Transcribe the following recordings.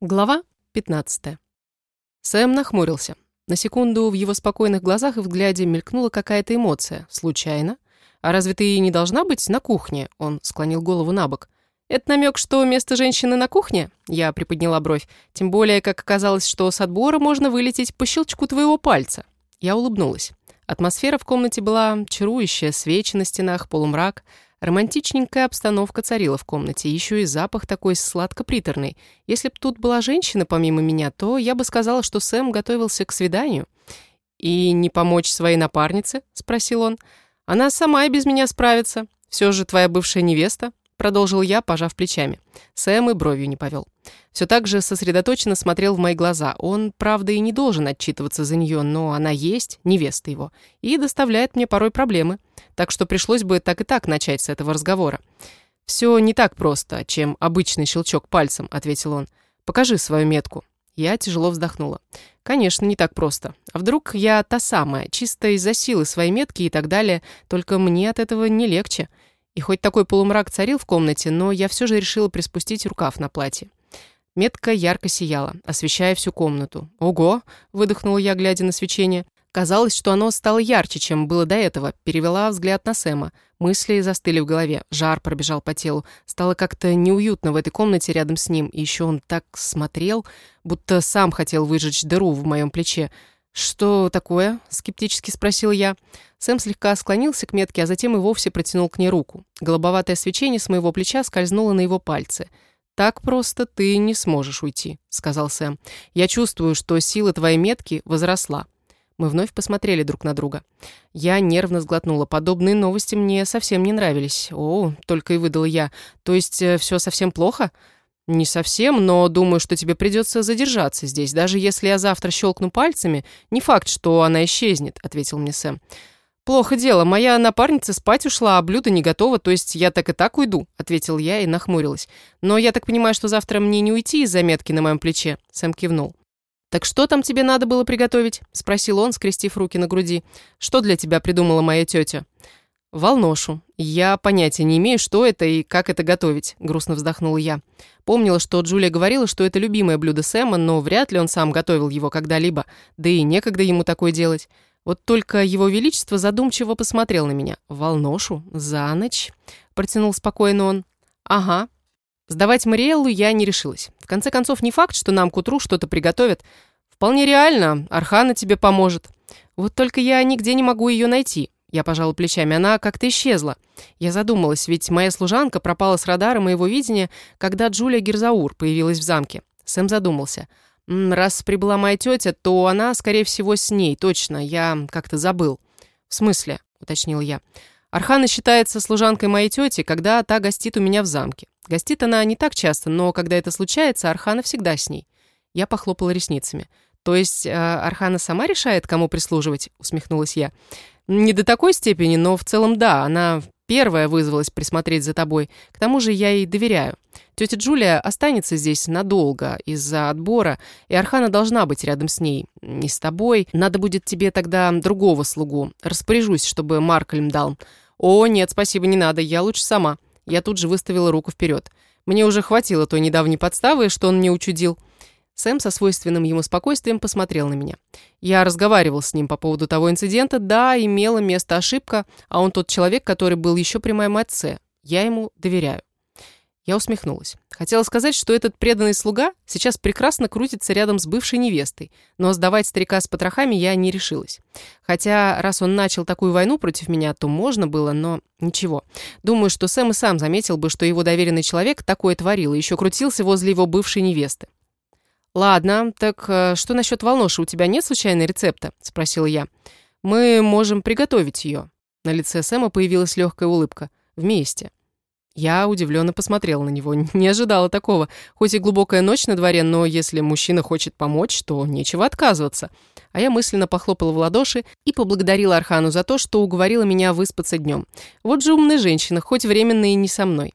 Глава 15. Сэм нахмурился. На секунду в его спокойных глазах и взгляде мелькнула какая-то эмоция. Случайно? «А разве ты не должна быть на кухне?» Он склонил голову на бок. «Это намек, что место женщины на кухне?» Я приподняла бровь. «Тем более, как оказалось, что с отбора можно вылететь по щелчку твоего пальца». Я улыбнулась. Атмосфера в комнате была чарующая, свечи на стенах, полумрак — Романтичненькая обстановка царила в комнате, еще и запах такой сладко-приторный. Если б тут была женщина помимо меня, то я бы сказала, что Сэм готовился к свиданию. «И не помочь своей напарнице?» — спросил он. «Она сама и без меня справится. Все же твоя бывшая невеста», — продолжил я, пожав плечами. Сэм и бровью не повел. Все так же сосредоточенно смотрел в мои глаза. Он, правда, и не должен отчитываться за нее, но она есть, невеста его, и доставляет мне порой проблемы так что пришлось бы так и так начать с этого разговора. «Все не так просто, чем обычный щелчок пальцем», — ответил он. «Покажи свою метку». Я тяжело вздохнула. «Конечно, не так просто. А вдруг я та самая, чисто из-за силы своей метки и так далее, только мне от этого не легче. И хоть такой полумрак царил в комнате, но я все же решила приспустить рукав на платье. Метка ярко сияла, освещая всю комнату. «Ого!» — выдохнула я, глядя на свечение. Казалось, что оно стало ярче, чем было до этого. Перевела взгляд на Сэма. Мысли застыли в голове. Жар пробежал по телу. Стало как-то неуютно в этой комнате рядом с ним. И еще он так смотрел, будто сам хотел выжечь дыру в моем плече. «Что такое?» — скептически спросил я. Сэм слегка склонился к метке, а затем и вовсе протянул к ней руку. Голубоватое свечение с моего плеча скользнуло на его пальцы. «Так просто ты не сможешь уйти», — сказал Сэм. «Я чувствую, что сила твоей метки возросла». Мы вновь посмотрели друг на друга. Я нервно сглотнула. Подобные новости мне совсем не нравились. «О», — только и выдала я. «То есть э, все совсем плохо?» «Не совсем, но думаю, что тебе придется задержаться здесь. Даже если я завтра щелкну пальцами, не факт, что она исчезнет», — ответил мне Сэм. «Плохо дело. Моя напарница спать ушла, а блюдо не готово, то есть я так и так уйду», — ответил я и нахмурилась. «Но я так понимаю, что завтра мне не уйти из заметки на моем плече?» Сэм кивнул. «Так что там тебе надо было приготовить?» — спросил он, скрестив руки на груди. «Что для тебя придумала моя тетя?» «Волношу. Я понятия не имею, что это и как это готовить», — грустно вздохнула я. Помнила, что Джулия говорила, что это любимое блюдо Сэма, но вряд ли он сам готовил его когда-либо, да и некогда ему такое делать. Вот только его величество задумчиво посмотрел на меня. «Волношу? За ночь?» — протянул спокойно он. «Ага», Сдавать Мариэллу я не решилась. В конце концов, не факт, что нам к утру что-то приготовят. Вполне реально, Архана тебе поможет. Вот только я нигде не могу ее найти. Я пожала плечами, она как-то исчезла. Я задумалась, ведь моя служанка пропала с радара моего видения, когда Джулия Герзаур появилась в замке. Сэм задумался. «Раз прибыла моя тетя, то она, скорее всего, с ней, точно. Я как-то забыл». «В смысле?» — уточнил я. «Архана считается служанкой моей тети, когда та гостит у меня в замке. Гостит она не так часто, но когда это случается, Архана всегда с ней. Я похлопала ресницами. «То есть э, Архана сама решает, кому прислуживать?» — усмехнулась я. «Не до такой степени, но в целом да, она первая вызвалась присмотреть за тобой. К тому же я ей доверяю. Тетя Джулия останется здесь надолго из-за отбора, и Архана должна быть рядом с ней. Не с тобой. Надо будет тебе тогда другого слугу. Распоряжусь, чтобы Маркельм дал». «О, нет, спасибо, не надо, я лучше сама». Я тут же выставила руку вперед. Мне уже хватило той недавней подставы, что он мне учудил. Сэм со свойственным ему спокойствием посмотрел на меня. Я разговаривал с ним по поводу того инцидента. Да, имела место ошибка, а он тот человек, который был еще при моем отце. Я ему доверяю. Я усмехнулась. Хотела сказать, что этот преданный слуга сейчас прекрасно крутится рядом с бывшей невестой, но сдавать старика с потрохами я не решилась. Хотя, раз он начал такую войну против меня, то можно было, но ничего. Думаю, что Сэм и сам заметил бы, что его доверенный человек такое творил и еще крутился возле его бывшей невесты. «Ладно, так э, что насчет волноши? У тебя нет случайно рецепта?» – спросила я. «Мы можем приготовить ее». На лице Сэма появилась легкая улыбка. «Вместе». Я удивленно посмотрела на него. Не ожидала такого. Хоть и глубокая ночь на дворе, но если мужчина хочет помочь, то нечего отказываться. А я мысленно похлопала в ладоши и поблагодарила Архану за то, что уговорила меня выспаться днем. Вот же умная женщина, хоть временно и не со мной.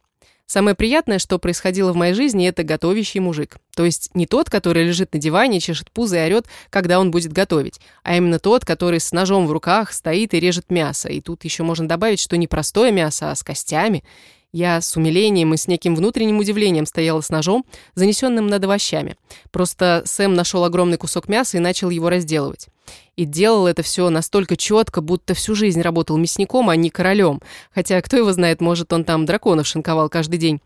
Самое приятное, что происходило в моей жизни, это готовящий мужик. То есть не тот, который лежит на диване, чешет пузо и орет, когда он будет готовить, а именно тот, который с ножом в руках стоит и режет мясо. И тут еще можно добавить, что не простое мясо, а с костями – Я с умилением и с неким внутренним удивлением стояла с ножом, занесенным над овощами. Просто Сэм нашел огромный кусок мяса и начал его разделывать. И делал это все настолько четко, будто всю жизнь работал мясником, а не королем. Хотя, кто его знает, может, он там драконов шинковал каждый день.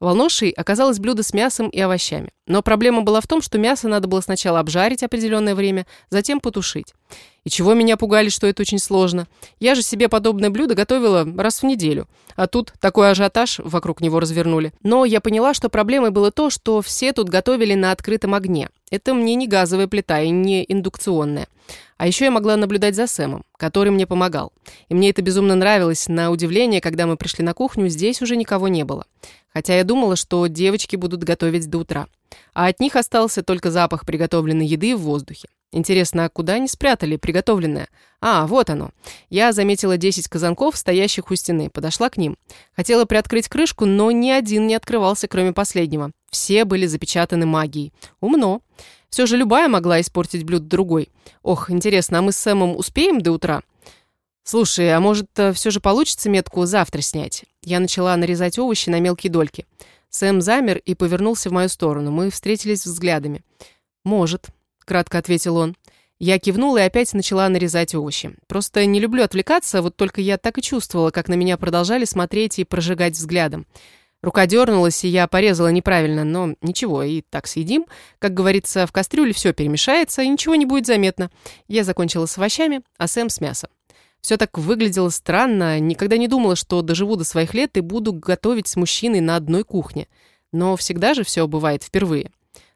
Волношей оказалось блюдо с мясом и овощами. Но проблема была в том, что мясо надо было сначала обжарить определенное время, затем потушить. И чего меня пугали, что это очень сложно. Я же себе подобное блюдо готовила раз в неделю. А тут такой ажиотаж вокруг него развернули. Но я поняла, что проблемой было то, что все тут готовили на открытом огне. Это мне не газовая плита и не индукционная. А еще я могла наблюдать за Сэмом, который мне помогал. И мне это безумно нравилось. На удивление, когда мы пришли на кухню, здесь уже никого не было. Хотя я думала, что девочки будут готовить до утра. А от них остался только запах приготовленной еды в воздухе. Интересно, а куда они спрятали приготовленное? А, вот оно. Я заметила 10 казанков, стоящих у стены, подошла к ним. Хотела приоткрыть крышку, но ни один не открывался, кроме последнего. Все были запечатаны магией. Умно. Все же любая могла испортить блюдо другой. Ох, интересно, а мы с Сэмом успеем до утра? Слушай, а может, э, все же получится метку завтра снять? Я начала нарезать овощи на мелкие дольки. Сэм замер и повернулся в мою сторону. Мы встретились взглядами. «Может», — кратко ответил он. Я кивнула и опять начала нарезать овощи. Просто не люблю отвлекаться, вот только я так и чувствовала, как на меня продолжали смотреть и прожигать взглядом. Рука дернулась, и я порезала неправильно, но ничего, и так съедим. Как говорится, в кастрюле все перемешается, и ничего не будет заметно. Я закончила с овощами, а Сэм с мясом. Все так выглядело странно, никогда не думала, что доживу до своих лет и буду готовить с мужчиной на одной кухне. Но всегда же все бывает впервые.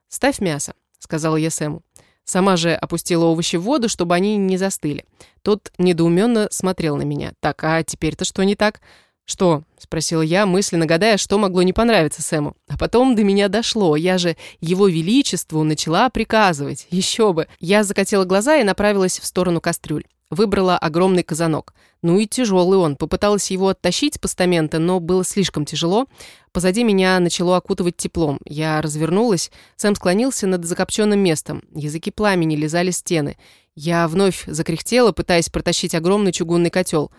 «Ставь мясо», — сказала я Сэму. Сама же опустила овощи в воду, чтобы они не застыли. Тот недоуменно смотрел на меня. «Так, а теперь-то что не так?» «Что?» — спросила я, мысленно гадая, что могло не понравиться Сэму. А потом до меня дошло. Я же его величеству начала приказывать. Еще бы. Я закатила глаза и направилась в сторону кастрюль. Выбрала огромный казанок. Ну и тяжелый он. Попыталась его оттащить с постамента, но было слишком тяжело. Позади меня начало окутывать теплом. Я развернулась. Сэм склонился над закопченным местом. Языки пламени лизали стены. Я вновь закряхтела, пытаясь протащить огромный чугунный котел.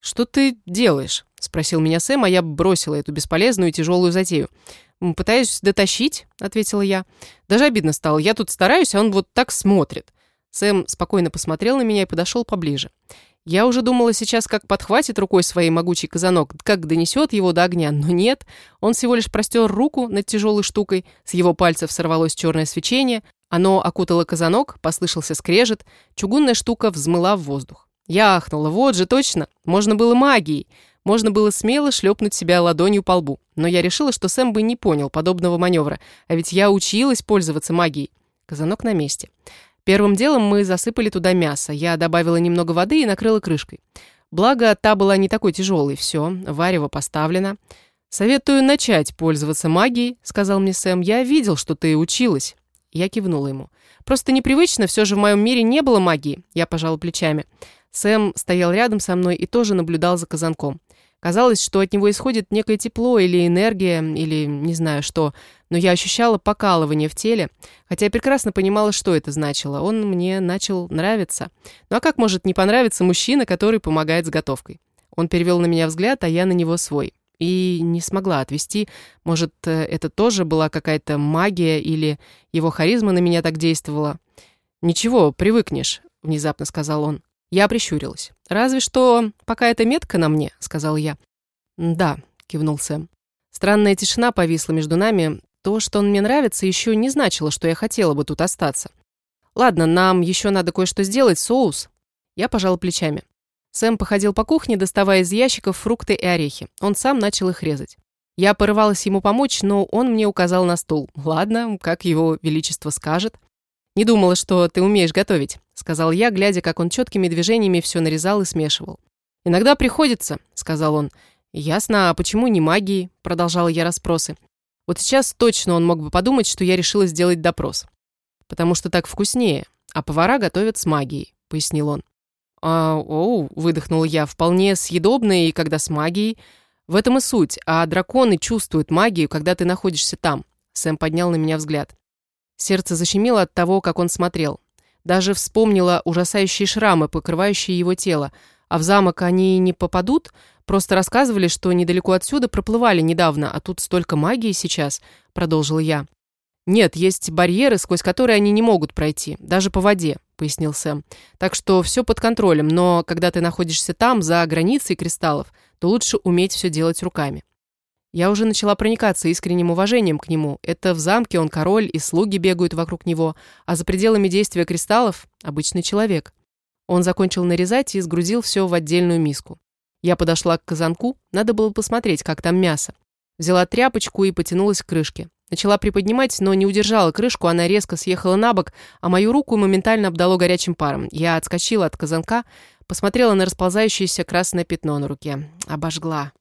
«Что ты делаешь?» — спросил меня Сэм, а я бросила эту бесполезную и тяжелую затею. «Пытаюсь дотащить», — ответила я. Даже обидно стало. Я тут стараюсь, а он вот так смотрит. Сэм спокойно посмотрел на меня и подошел поближе. Я уже думала сейчас, как подхватит рукой своей могучий казанок, как донесет его до огня, но нет. Он всего лишь простер руку над тяжелой штукой, с его пальцев сорвалось черное свечение, оно окутало казанок, послышался скрежет, чугунная штука взмыла в воздух. Я ахнула, вот же точно, можно было магией. Можно было смело шлепнуть себя ладонью по лбу. Но я решила, что Сэм бы не понял подобного маневра, а ведь я училась пользоваться магией. Казанок на месте. Первым делом мы засыпали туда мясо. Я добавила немного воды и накрыла крышкой. Благо, та была не такой тяжелой. Все, варево поставлено. «Советую начать пользоваться магией», — сказал мне Сэм. «Я видел, что ты училась». Я кивнула ему. «Просто непривычно, все же в моем мире не было магии». Я пожала плечами. Сэм стоял рядом со мной и тоже наблюдал за казанком. Казалось, что от него исходит некое тепло или энергия, или не знаю что, но я ощущала покалывание в теле, хотя я прекрасно понимала, что это значило. Он мне начал нравиться. Ну а как может не понравиться мужчина, который помогает с готовкой? Он перевел на меня взгляд, а я на него свой. И не смогла отвести. Может, э, это тоже была какая-то магия или его харизма на меня так действовала? «Ничего, привыкнешь», — внезапно сказал он. Я прищурилась. «Разве что пока это метка на мне», — сказал я. «Да», — кивнул Сэм. Странная тишина повисла между нами. То, что он мне нравится, еще не значило, что я хотела бы тут остаться. «Ладно, нам еще надо кое-что сделать, соус». Я пожала плечами. Сэм походил по кухне, доставая из ящиков фрукты и орехи. Он сам начал их резать. Я порывалась ему помочь, но он мне указал на стул. «Ладно, как его величество скажет». «Не думала, что ты умеешь готовить», — сказал я, глядя, как он четкими движениями все нарезал и смешивал. «Иногда приходится», — сказал он. «Ясно, а почему не магией?» — продолжала я расспросы. Вот сейчас точно он мог бы подумать, что я решила сделать допрос. «Потому что так вкуснее, а повара готовят с магией», — пояснил он. «А, оу», — выдохнула я, — «вполне съедобные и когда с магией. В этом и суть, а драконы чувствуют магию, когда ты находишься там». Сэм поднял на меня взгляд. Сердце защемило от того, как он смотрел. Даже вспомнила ужасающие шрамы, покрывающие его тело. А в замок они не попадут? Просто рассказывали, что недалеко отсюда проплывали недавно, а тут столько магии сейчас», — продолжил я. «Нет, есть барьеры, сквозь которые они не могут пройти, даже по воде», — пояснил Сэм. «Так что все под контролем, но когда ты находишься там, за границей кристаллов, то лучше уметь все делать руками». Я уже начала проникаться искренним уважением к нему. Это в замке он король, и слуги бегают вокруг него, а за пределами действия кристаллов – обычный человек. Он закончил нарезать и сгрузил все в отдельную миску. Я подошла к казанку, надо было посмотреть, как там мясо. Взяла тряпочку и потянулась к крышке. Начала приподнимать, но не удержала крышку, она резко съехала на бок, а мою руку моментально обдало горячим паром. Я отскочила от казанка, посмотрела на расползающееся красное пятно на руке. Обожгла.